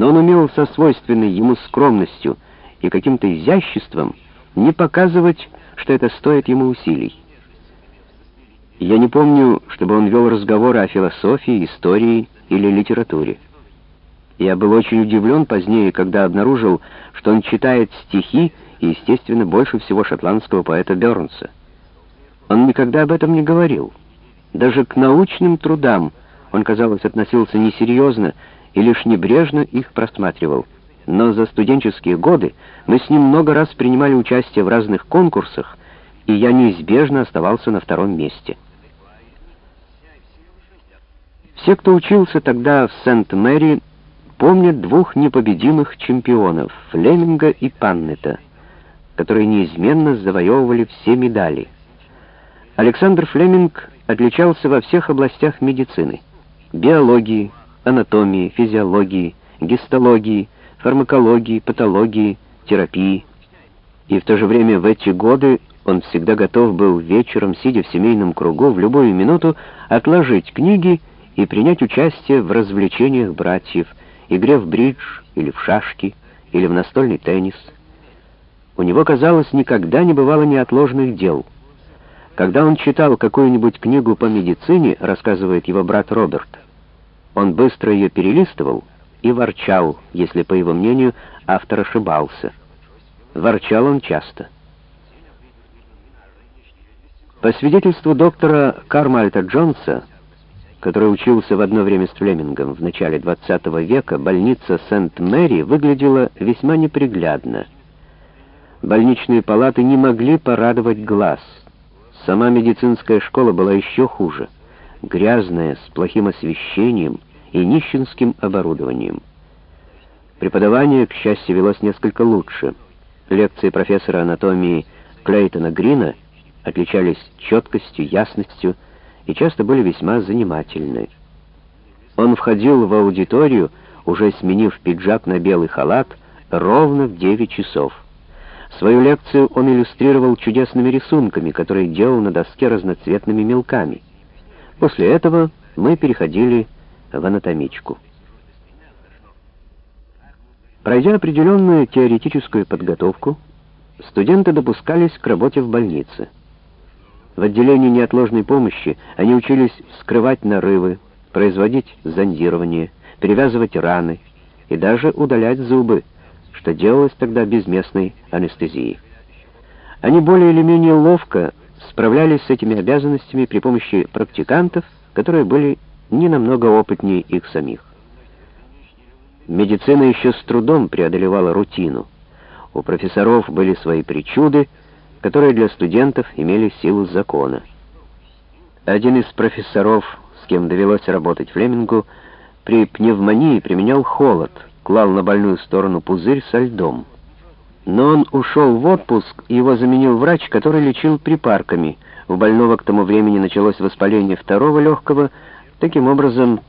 но он умел со свойственной ему скромностью и каким-то изяществом не показывать, что это стоит ему усилий. Я не помню, чтобы он вел разговоры о философии, истории или литературе. Я был очень удивлен позднее, когда обнаружил, что он читает стихи и, естественно, больше всего шотландского поэта Бёрнса. Он никогда об этом не говорил. Даже к научным трудам он, казалось, относился несерьезно и лишь небрежно их просматривал. Но за студенческие годы мы с ним много раз принимали участие в разных конкурсах, и я неизбежно оставался на втором месте. Все, кто учился тогда в Сент-Мэри, помнят двух непобедимых чемпионов — Флеминга и Паннета, которые неизменно завоевывали все медали. Александр Флеминг отличался во всех областях медицины — биологии, анатомии, физиологии, гистологии, фармакологии, патологии, терапии. И в то же время в эти годы он всегда готов был вечером, сидя в семейном кругу, в любую минуту отложить книги и принять участие в развлечениях братьев, игре в бридж или в шашки, или в настольный теннис. У него, казалось, никогда не бывало неотложных дел. Когда он читал какую-нибудь книгу по медицине, рассказывает его брат Роберт, он быстро ее перелистывал и ворчал, если, по его мнению, автор ошибался. Ворчал он часто. По свидетельству доктора Кармальта Джонса, который учился в одно время с Флемингом в начале XX века, больница Сент-Мэри выглядела весьма неприглядно. Больничные палаты не могли порадовать глаз. Сама медицинская школа была еще хуже. Грязная, с плохим освещением и нищенским оборудованием. Преподавание, к счастью, велось несколько лучше. Лекции профессора анатомии Клейтона Грина отличались четкостью, ясностью, и часто были весьма занимательны. Он входил в аудиторию, уже сменив пиджак на белый халат, ровно в 9 часов. Свою лекцию он иллюстрировал чудесными рисунками, которые делал на доске разноцветными мелками. После этого мы переходили в анатомичку. Пройдя определенную теоретическую подготовку, студенты допускались к работе в больнице. В отделении неотложной помощи они учились скрывать нарывы, производить зондирование, перевязывать раны и даже удалять зубы, что делалось тогда без местной анестезии. Они более или менее ловко справлялись с этими обязанностями при помощи практикантов, которые были не намного опытнее их самих. Медицина еще с трудом преодолевала рутину. У профессоров были свои причуды, которые для студентов имели силу закона. Один из профессоров, с кем довелось работать Флемингу, при пневмонии применял холод, клал на больную сторону пузырь со льдом. Но он ушел в отпуск, его заменил врач, который лечил припарками. У больного к тому времени началось воспаление второго легкого. Таким образом,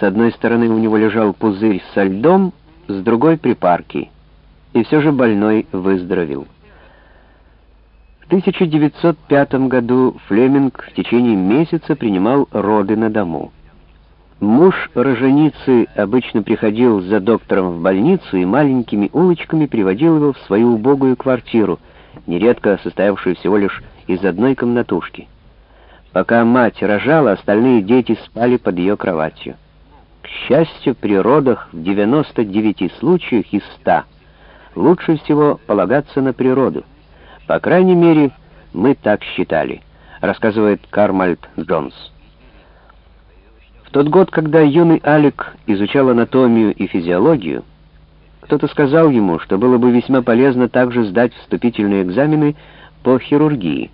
с одной стороны у него лежал пузырь со льдом, с другой — припарки. И все же больной выздоровел. В 1905 году Флеминг в течение месяца принимал роды на дому. Муж роженицы обычно приходил за доктором в больницу и маленькими улочками приводил его в свою убогую квартиру, нередко состоявшую всего лишь из одной комнатушки. Пока мать рожала, остальные дети спали под ее кроватью. К счастью, при родах в 99 случаях из 100 лучше всего полагаться на природу. По крайней мере, мы так считали, рассказывает Кармальд Джонс. В тот год, когда юный Алик изучал анатомию и физиологию, кто-то сказал ему, что было бы весьма полезно также сдать вступительные экзамены по хирургии.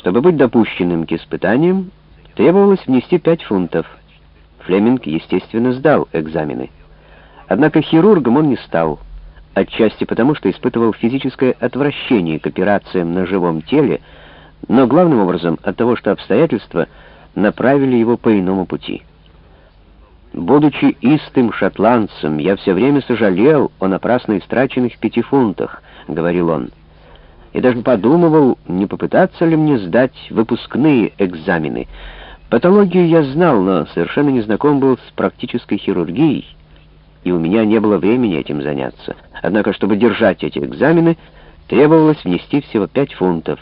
Чтобы быть допущенным к испытаниям, требовалось внести 5 фунтов. Флеминг, естественно, сдал экзамены. Однако хирургом он не стал отчасти потому, что испытывал физическое отвращение к операциям на живом теле, но главным образом от того, что обстоятельства направили его по иному пути. Будучи истым шотландцем, я все время сожалел о напрасно истраченных пяти фунтах, — говорил он, и даже подумывал, не попытаться ли мне сдать выпускные экзамены. Патологию я знал, но совершенно не знаком был с практической хирургией. и у меня не было времени этим заняться. Однако, чтобы держать эти экзамены, требовалось внести всего 5 фунтов.